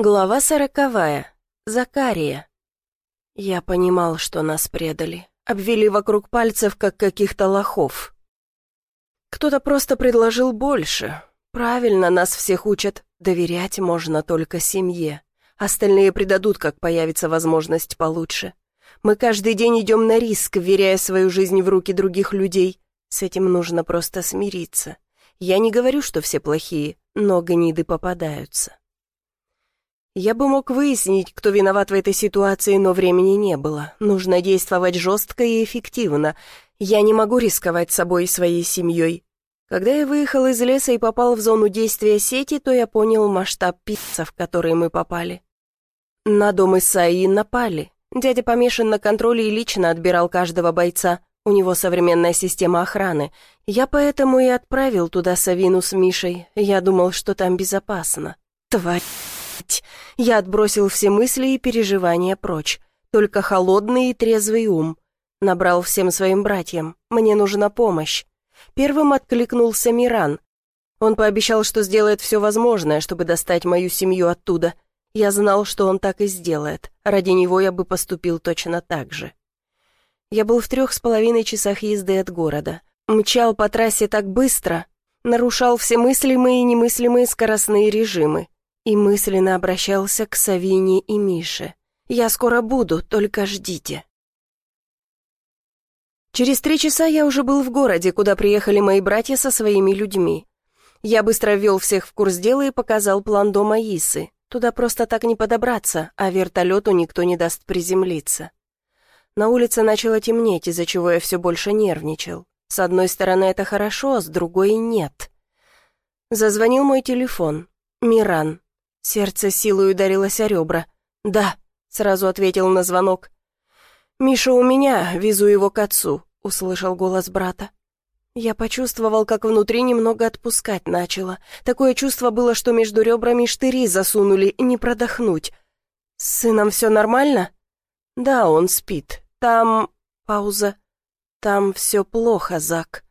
Глава сороковая. Закария. Я понимал, что нас предали. Обвели вокруг пальцев, как каких-то лохов. Кто-то просто предложил больше. Правильно нас всех учат. Доверять можно только семье. Остальные предадут, как появится возможность получше. Мы каждый день идем на риск, вверяя свою жизнь в руки других людей. С этим нужно просто смириться. Я не говорю, что все плохие, но гниды попадаются. Я бы мог выяснить, кто виноват в этой ситуации, но времени не было. Нужно действовать жестко и эффективно. Я не могу рисковать собой и своей семьей. Когда я выехал из леса и попал в зону действия сети, то я понял масштаб пицца, в который мы попали. На дом Исаи напали. Дядя помешан на контроле и лично отбирал каждого бойца. У него современная система охраны. Я поэтому и отправил туда Савину с Мишей. Я думал, что там безопасно. Тварь. Я отбросил все мысли и переживания прочь. Только холодный и трезвый ум. Набрал всем своим братьям. Мне нужна помощь. Первым откликнулся Миран. Он пообещал, что сделает все возможное, чтобы достать мою семью оттуда. Я знал, что он так и сделает. Ради него я бы поступил точно так же. Я был в трех с половиной часах езды от города. Мчал по трассе так быстро, нарушал все мыслимые и немыслимые скоростные режимы и мысленно обращался к Савине и Мише. «Я скоро буду, только ждите». Через три часа я уже был в городе, куда приехали мои братья со своими людьми. Я быстро ввел всех в курс дела и показал план дома Исы. Туда просто так не подобраться, а вертолету никто не даст приземлиться. На улице начало темнеть, из-за чего я все больше нервничал. С одной стороны, это хорошо, а с другой — нет. Зазвонил мой телефон. Миран. Сердце силой ударилось о ребра. «Да», — сразу ответил на звонок. «Миша у меня, везу его к отцу», — услышал голос брата. Я почувствовал, как внутри немного отпускать начало. Такое чувство было, что между ребрами штыри засунули, не продохнуть. «С сыном все нормально?» «Да, он спит. Там...» Пауза. «Там все плохо, Зак».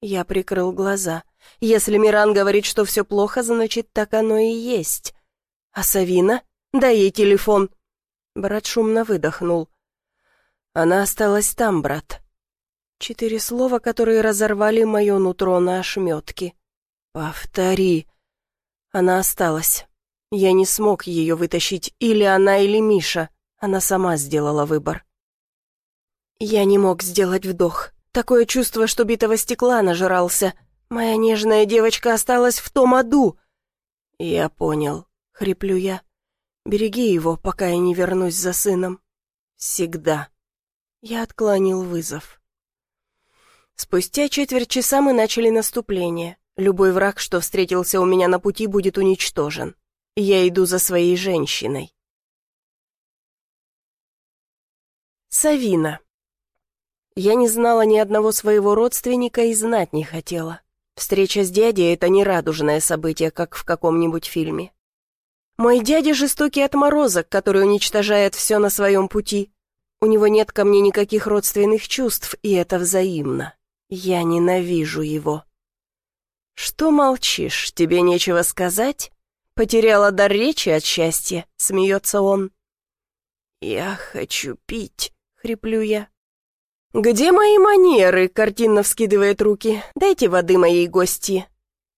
Я прикрыл глаза. «Если Миран говорит, что все плохо, значит, так оно и есть. «А Савина? Дай ей телефон!» Брат шумно выдохнул. «Она осталась там, брат». Четыре слова, которые разорвали мое нутро на ошметки. «Повтори». Она осталась. Я не смог ее вытащить, или она, или Миша. Она сама сделала выбор. Я не мог сделать вдох. Такое чувство, что битого стекла нажрался. Моя нежная девочка осталась в том аду. Я понял. Хриплю я. «Береги его, пока я не вернусь за сыном. Всегда». Я отклонил вызов. Спустя четверть часа мы начали наступление. Любой враг, что встретился у меня на пути, будет уничтожен. Я иду за своей женщиной. Савина. Я не знала ни одного своего родственника и знать не хотела. Встреча с дядей — это не радужное событие, как в каком-нибудь фильме. Мой дядя жестокий отморозок, который уничтожает все на своем пути. У него нет ко мне никаких родственных чувств, и это взаимно. Я ненавижу его. Что молчишь, тебе нечего сказать? Потеряла дар речи от счастья, смеется он. Я хочу пить, хриплю я. «Где мои манеры?» — картинно вскидывает руки. «Дайте воды моей гости».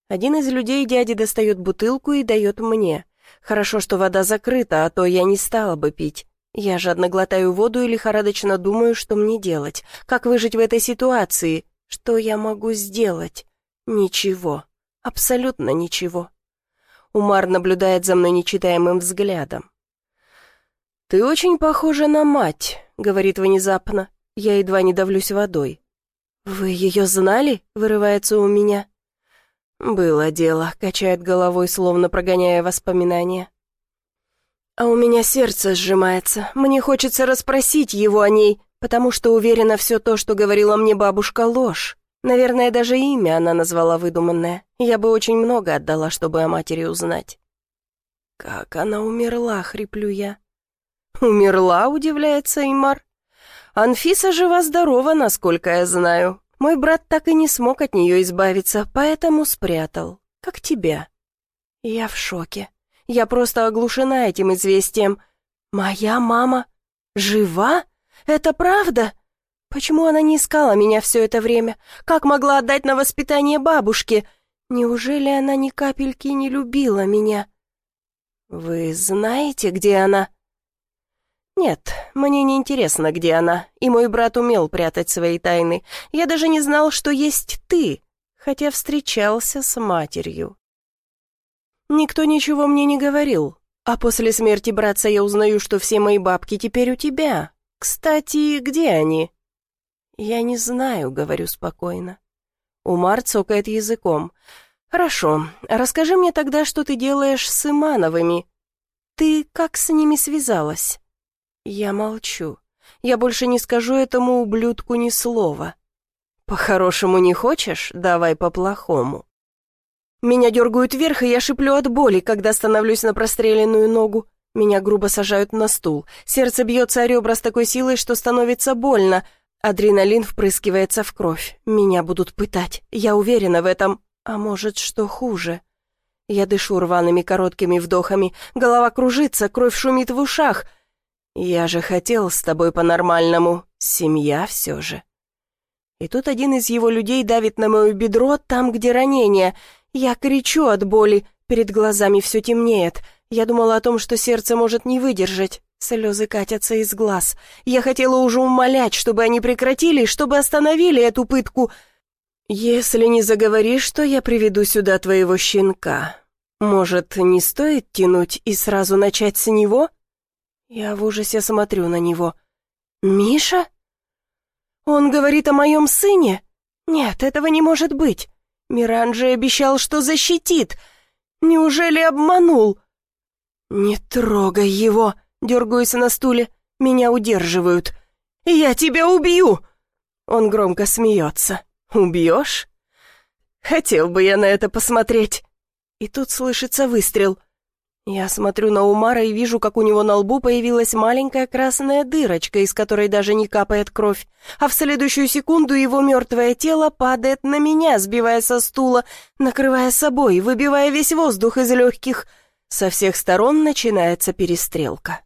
Один из людей дяди достает бутылку и дает мне. Хорошо, что вода закрыта, а то я не стала бы пить. Я жадно глотаю воду и лихорадочно думаю, что мне делать. Как выжить в этой ситуации? Что я могу сделать? Ничего. Абсолютно ничего. Умар наблюдает за мной нечитаемым взглядом. «Ты очень похожа на мать», — говорит внезапно. Я едва не давлюсь водой. «Вы ее знали?» — вырывается у меня. «Было дело», — качает головой, словно прогоняя воспоминания. «А у меня сердце сжимается. Мне хочется расспросить его о ней, потому что уверена, все то, что говорила мне бабушка, ложь. Наверное, даже имя она назвала выдуманное. Я бы очень много отдала, чтобы о матери узнать». «Как она умерла?» — хриплю я. «Умерла?» — удивляется Имар. «Анфиса жива-здорова, насколько я знаю. Мой брат так и не смог от нее избавиться, поэтому спрятал. Как тебя. Я в шоке. Я просто оглушена этим известием. Моя мама жива? Это правда? Почему она не искала меня все это время? Как могла отдать на воспитание бабушке? Неужели она ни капельки не любила меня? Вы знаете, где она? Нет, мне не интересно, где она, и мой брат умел прятать свои тайны. Я даже не знал, что есть ты, хотя встречался с матерью. Никто ничего мне не говорил, а после смерти братца я узнаю, что все мои бабки теперь у тебя. Кстати, где они? Я не знаю, говорю спокойно. Умар цокает языком. «Хорошо, расскажи мне тогда, что ты делаешь с Имановыми. Ты как с ними связалась?» Я молчу. Я больше не скажу этому ублюдку ни слова. «По-хорошему не хочешь? Давай по-плохому». Меня дергают вверх, и я шиплю от боли, когда становлюсь на простреленную ногу. Меня грубо сажают на стул. Сердце бьется о ребра с такой силой, что становится больно. Адреналин впрыскивается в кровь. Меня будут пытать. Я уверена в этом. А может, что хуже? Я дышу рваными короткими вдохами. Голова кружится, кровь шумит в ушах. Я же хотел с тобой по-нормальному. Семья все же. И тут один из его людей давит на мое бедро, там, где ранение. Я кричу от боли, перед глазами все темнеет. Я думала о том, что сердце может не выдержать. Слезы катятся из глаз. Я хотела уже умолять, чтобы они прекратили, чтобы остановили эту пытку. «Если не заговоришь, то я приведу сюда твоего щенка. Может, не стоит тянуть и сразу начать с него?» Я в ужасе смотрю на него. «Миша? Он говорит о моем сыне? Нет, этого не может быть. Миранджи обещал, что защитит. Неужели обманул?» «Не трогай его!» — дергаюсь на стуле. Меня удерживают. «Я тебя убью!» Он громко смеется. «Убьешь?» «Хотел бы я на это посмотреть!» И тут слышится выстрел. Я смотрю на Умара и вижу, как у него на лбу появилась маленькая красная дырочка, из которой даже не капает кровь, а в следующую секунду его мертвое тело падает на меня, сбивая со стула, накрывая собой, выбивая весь воздух из легких. Со всех сторон начинается перестрелка.